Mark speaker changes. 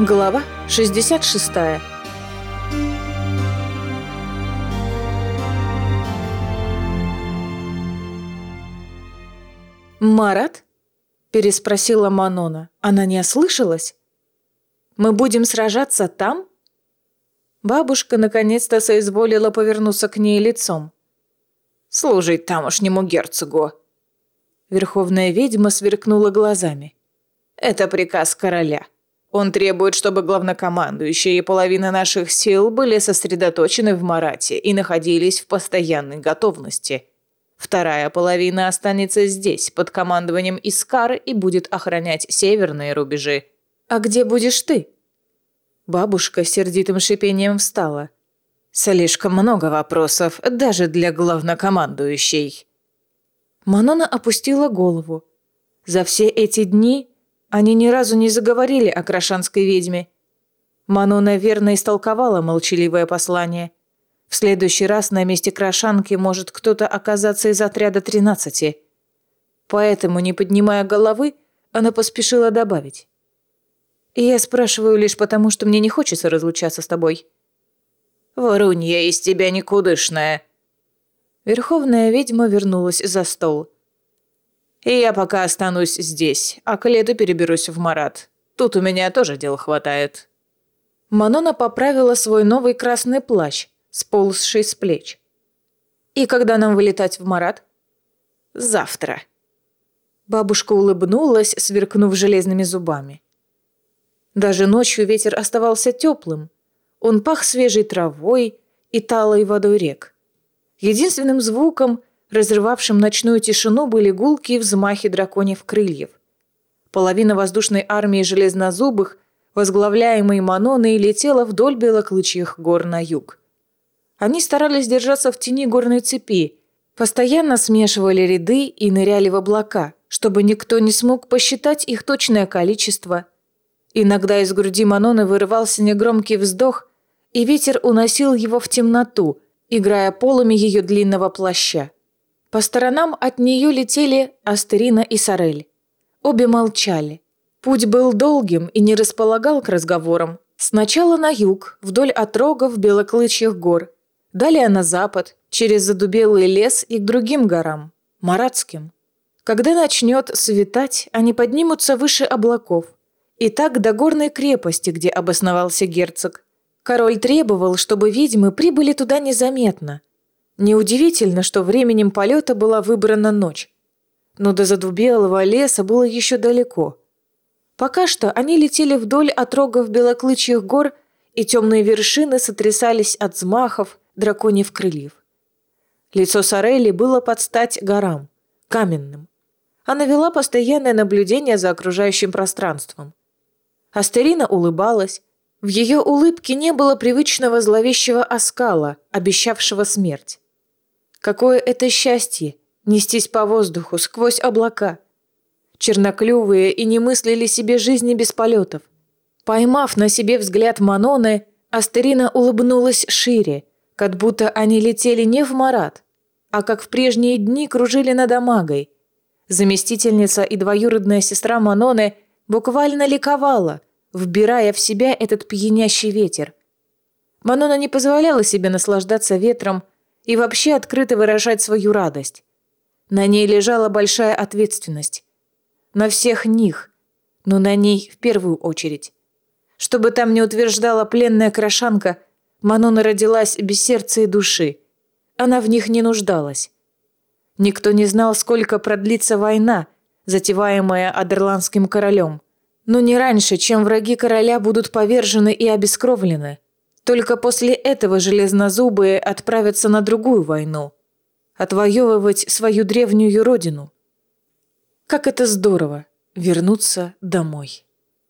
Speaker 1: Глава 66 «Марат?» – переспросила Манона. Она не ослышалась? «Мы будем сражаться там?» Бабушка наконец-то соизволила повернуться к ней лицом.
Speaker 2: «Служить тамошнему герцогу!»
Speaker 1: Верховная ведьма сверкнула глазами.
Speaker 2: «Это приказ короля. Он требует, чтобы главнокомандующие и половина наших сил были сосредоточены в Марате и находились в постоянной готовности. Вторая половина останется здесь, под командованием Искар, и будет охранять северные рубежи.
Speaker 1: А где будешь ты?» Бабушка сердитым шипением встала.
Speaker 2: «Слишком много вопросов, даже для главнокомандующей».
Speaker 1: Манона опустила голову. За все эти дни они ни разу не заговорили о крашанской ведьме. Манона верно истолковала молчаливое послание. В следующий раз на месте крашанки может кто-то оказаться из отряда тринадцати. Поэтому, не поднимая головы, она поспешила добавить. И я спрашиваю лишь потому, что мне не хочется разлучаться с тобой.
Speaker 2: Врунья из тебя никудышная.
Speaker 1: Верховная ведьма вернулась за стол.
Speaker 2: И я пока останусь здесь, а к лету переберусь в Марат. Тут у меня тоже дел хватает.
Speaker 1: Манона поправила свой новый красный плащ, сползший с плеч. «И когда нам вылетать в Марат?»
Speaker 2: «Завтра».
Speaker 1: Бабушка улыбнулась, сверкнув железными зубами. Даже ночью ветер оставался теплым. Он пах свежей травой и талой водой рек. Единственным звуком, разрывавшим ночную тишину, были гулкие взмахи драконьев крыльев. Половина воздушной армии железнозубых, возглавляемой Маноной, летела вдоль белоклычьих гор на юг. Они старались держаться в тени горной цепи, постоянно смешивали ряды и ныряли в облака, чтобы никто не смог посчитать их точное количество – Иногда из груди Маноны вырывался негромкий вздох, и ветер уносил его в темноту, играя полами ее длинного плаща. По сторонам от нее летели Астерина и Сорель. Обе молчали. Путь был долгим и не располагал к разговорам. Сначала на юг, вдоль отрогов белоклычьих гор. Далее на запад, через задубелый лес и к другим горам, Маратским. Когда начнет светать, они поднимутся выше облаков – и так до горной крепости, где обосновался герцог. Король требовал, чтобы ведьмы прибыли туда незаметно. Неудивительно, что временем полета была выбрана ночь. Но до задубелого леса было еще далеко. Пока что они летели вдоль отрогов белоклычьих гор, и темные вершины сотрясались от взмахов драконьев крыльев. Лицо Сорелли было под стать горам, каменным. Она вела постоянное наблюдение за окружающим пространством. Астерина улыбалась. В ее улыбке не было привычного зловещего оскала, обещавшего смерть. Какое это счастье – нестись по воздуху, сквозь облака. Черноклювые и не мыслили себе жизни без полетов. Поймав на себе взгляд Маноны, Астерина улыбнулась шире, как будто они летели не в Марат, а как в прежние дни кружили над Амагой. Заместительница и двоюродная сестра Маноны – буквально ликовала, вбирая в себя этот пьянящий ветер. Манона не позволяла себе наслаждаться ветром и вообще открыто выражать свою радость. На ней лежала большая ответственность. На всех них, но на ней в первую очередь. Чтобы там не утверждала пленная крошанка, Манона родилась без сердца и души. Она в них не нуждалась. Никто не знал, сколько продлится война – затеваемая Адерландским королем. Но не раньше, чем враги короля будут повержены и обескровлены. Только после этого железнозубые отправятся на другую войну. Отвоевывать свою древнюю родину. Как это здорово – вернуться домой.